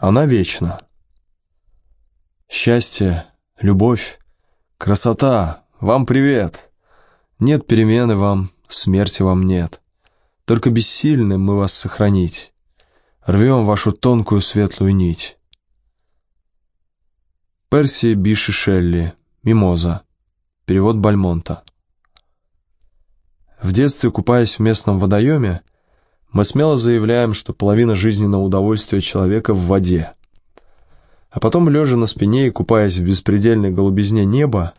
Она вечна. Счастье, любовь, красота, вам привет. Нет перемены вам, смерти вам нет. Только бессильным мы вас сохранить. Рвем вашу тонкую светлую нить. Перси Биши Шелли, Мимоза. Перевод Бальмонта. В детстве, купаясь в местном водоеме, мы смело заявляем, что половина жизненного удовольствия человека в воде. А потом, лежа на спине и купаясь в беспредельной голубизне неба,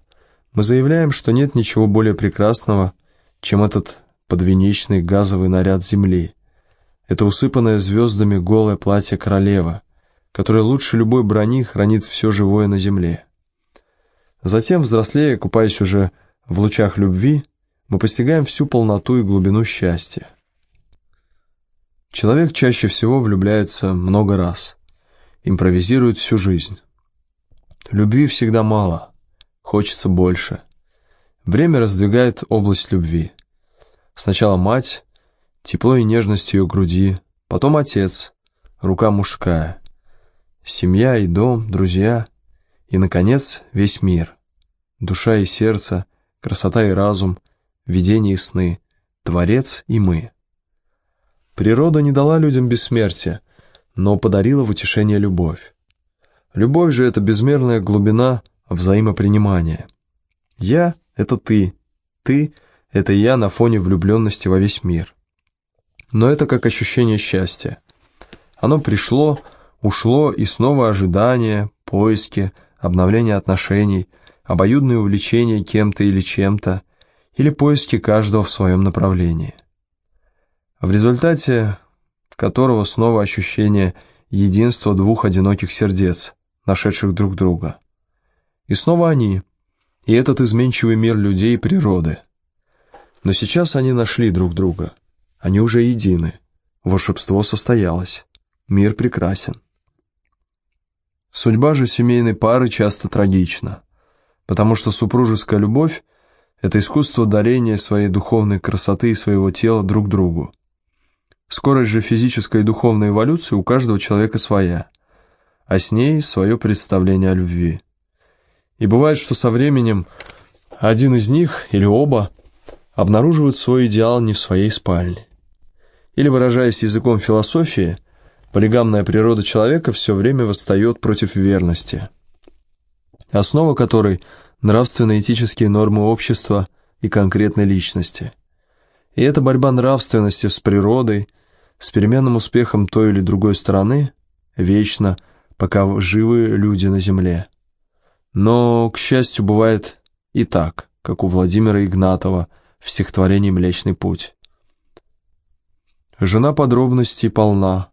мы заявляем, что нет ничего более прекрасного, чем этот подвенечный газовый наряд земли. Это усыпанное звездами голое платье королевы, которое лучше любой брони хранит все живое на земле. Затем, взрослея, купаясь уже в лучах любви, мы постигаем всю полноту и глубину счастья. Человек чаще всего влюбляется много раз, импровизирует всю жизнь. Любви всегда мало, хочется больше. Время раздвигает область любви. Сначала мать, тепло и нежность ее груди, потом отец, рука мужская, семья и дом, друзья, и, наконец, весь мир, душа и сердце, красота и разум, видение и сны, творец и мы. Природа не дала людям бессмертия, но подарила в утешение любовь. Любовь же — это безмерная глубина взаимопринимания. Я — это ты, ты — это я на фоне влюбленности во весь мир. Но это как ощущение счастья. Оно пришло, ушло, и снова ожидание, поиски, обновление отношений, обоюдное увлечение кем-то или чем-то, или поиски каждого в своем направлении в результате которого снова ощущение единства двух одиноких сердец, нашедших друг друга. И снова они, и этот изменчивый мир людей и природы. Но сейчас они нашли друг друга, они уже едины, волшебство состоялось, мир прекрасен. Судьба же семейной пары часто трагична, потому что супружеская любовь – это искусство дарения своей духовной красоты и своего тела друг другу. Скорость же физической и духовной эволюции у каждого человека своя, а с ней свое представление о любви. И бывает, что со временем один из них или оба обнаруживают свой идеал не в своей спальне. Или, выражаясь языком философии, полигамная природа человека все время восстает против верности, основа которой – нравственно-этические нормы общества и конкретной личности. И эта борьба нравственности с природой – с переменным успехом той или другой стороны, вечно, пока живы люди на земле. Но, к счастью, бывает и так, как у Владимира Игнатова в стихотворении «Млечный путь». Жена подробностей полна,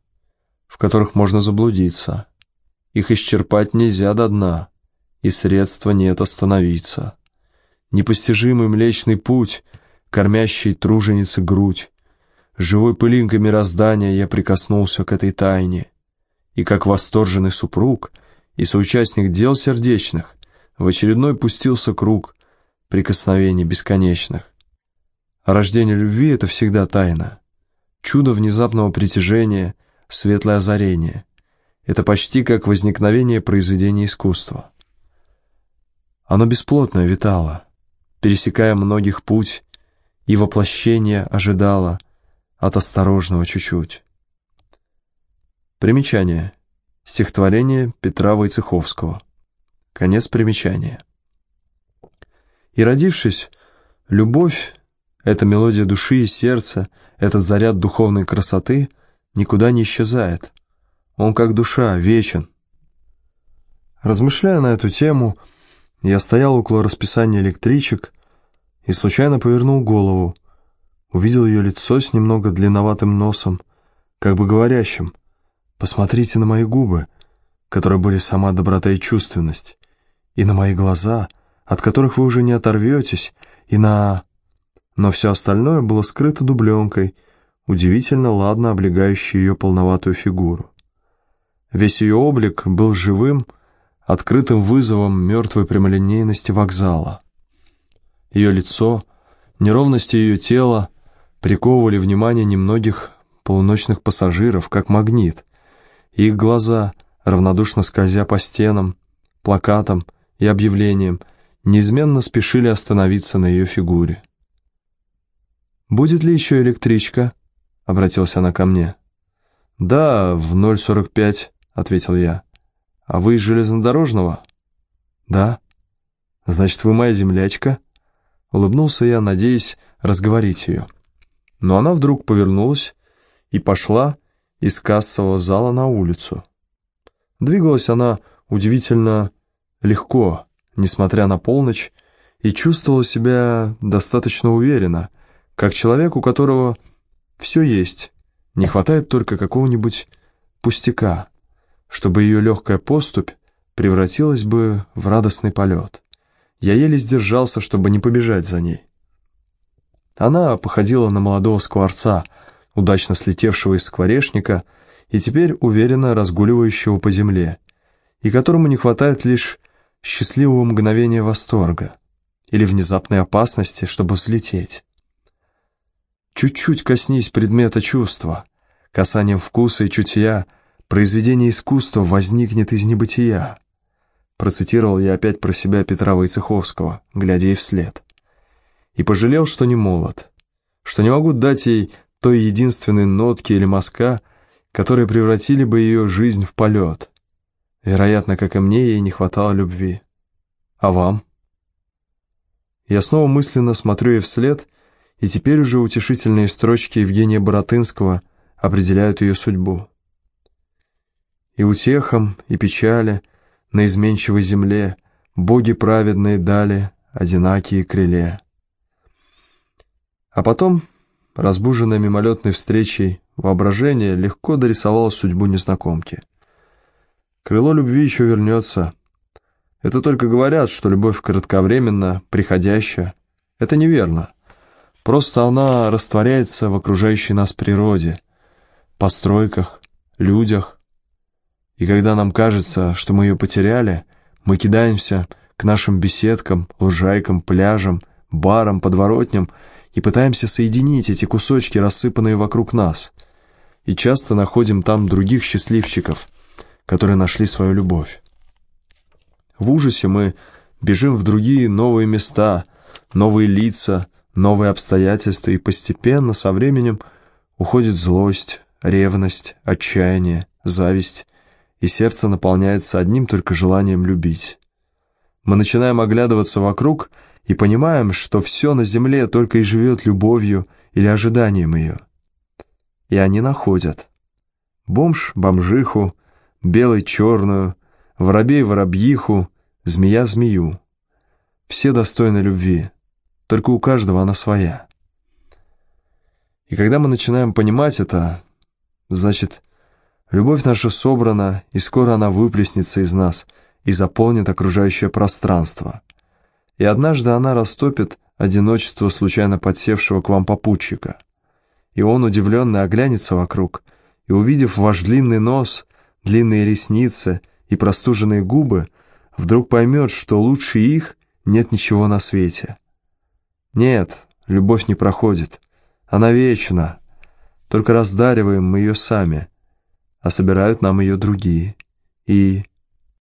в которых можно заблудиться. Их исчерпать нельзя до дна, и средства нет остановиться. Непостижимый млечный путь, кормящий труженицы грудь, Живой пылинкой мироздания я прикоснулся к этой тайне, и как восторженный супруг и соучастник дел сердечных в очередной пустился круг прикосновений бесконечных. А рождение любви — это всегда тайна. Чудо внезапного притяжения, светлое озарение. Это почти как возникновение произведения искусства. Оно бесплотное витало, пересекая многих путь, и воплощение ожидало — от осторожного чуть-чуть. Примечание. Стихотворение Петра Войцеховского. Конец примечания. И родившись, любовь, эта мелодия души и сердца, этот заряд духовной красоты никуда не исчезает. Он как душа, вечен. Размышляя на эту тему, я стоял около расписания электричек и случайно повернул голову, увидел ее лицо с немного длинноватым носом, как бы говорящим «Посмотрите на мои губы», которые были сама доброта и чувственность, и на мои глаза, от которых вы уже не оторветесь, и на... Но все остальное было скрыто дубленкой, удивительно ладно облегающей ее полноватую фигуру. Весь ее облик был живым, открытым вызовом мертвой прямолинейности вокзала. Ее лицо, неровности ее тела, приковывали внимание немногих полуночных пассажиров, как магнит. Их глаза, равнодушно скользя по стенам, плакатам и объявлениям, неизменно спешили остановиться на ее фигуре. «Будет ли еще электричка?» — обратилась она ко мне. «Да, в 0.45», — ответил я. «А вы из железнодорожного?» «Да». «Значит, вы моя землячка?» Улыбнулся я, надеясь разговорить ее. Но она вдруг повернулась и пошла из кассового зала на улицу. Двигалась она удивительно легко, несмотря на полночь, и чувствовала себя достаточно уверенно, как человек, у которого все есть, не хватает только какого-нибудь пустяка, чтобы ее легкая поступь превратилась бы в радостный полет. Я еле сдержался, чтобы не побежать за ней. Она походила на молодого скворца, удачно слетевшего из скворечника и теперь уверенно разгуливающего по земле, и которому не хватает лишь счастливого мгновения восторга или внезапной опасности, чтобы взлететь. Чуть-чуть коснись предмета чувства, касанием вкуса и чутья, произведение искусства возникнет из небытия. Процитировал я опять про себя Петра Войцеховского, глядя ей вслед. И пожалел, что не молод, что не могу дать ей той единственной нотки или мазка, которые превратили бы ее жизнь в полет. Вероятно, как и мне, ей не хватало любви. А вам? Я снова мысленно смотрю ей вслед, и теперь уже утешительные строчки Евгения Боротынского определяют ее судьбу. И утехам, и печали — на изменчивой земле боги праведные дали одинакие крыле. А потом, разбуженное мимолетной встречей, воображение легко дорисовало судьбу незнакомки. Крыло любви еще вернется. Это только говорят, что любовь кратковременна, приходящая. Это неверно. Просто она растворяется в окружающей нас природе, постройках, людях, и когда нам кажется, что мы ее потеряли, мы кидаемся к нашим беседкам, лужайкам, пляжам, барам, подворотням и пытаемся соединить эти кусочки, рассыпанные вокруг нас. И часто находим там других счастливчиков, которые нашли свою любовь. В ужасе мы бежим в другие новые места, новые лица, новые обстоятельства, и постепенно, со временем, уходит злость, ревность, отчаяние, зависть и сердце наполняется одним только желанием любить. Мы начинаем оглядываться вокруг и понимаем, что все на земле только и живет любовью или ожиданием ее. И они находят. Бомж — бомжиху, белый — черную, воробей — воробьиху, змея — змею. Все достойны любви, только у каждого она своя. И когда мы начинаем понимать это, значит, Любовь наша собрана, и скоро она выплеснется из нас и заполнит окружающее пространство. И однажды она растопит одиночество случайно подсевшего к вам попутчика. И он, удивленно, оглянется вокруг, и, увидев ваш длинный нос, длинные ресницы и простуженные губы, вдруг поймет, что лучше их нет ничего на свете. Нет, любовь не проходит, она вечна, только раздариваем мы ее сами — а собирают нам ее другие. И